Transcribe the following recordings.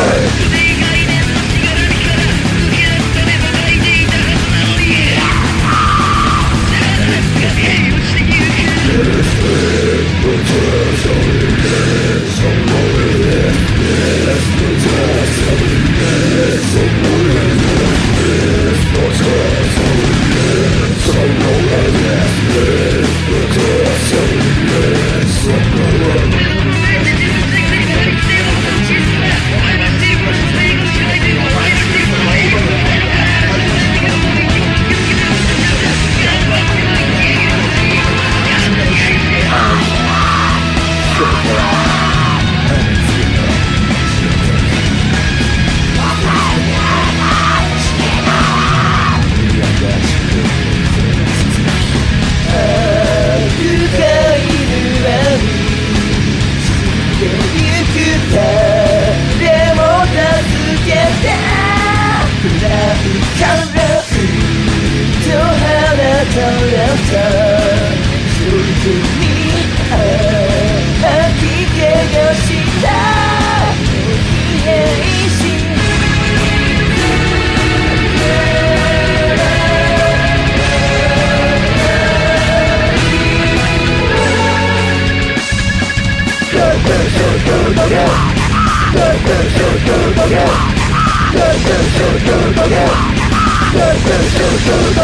Música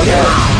Yeah!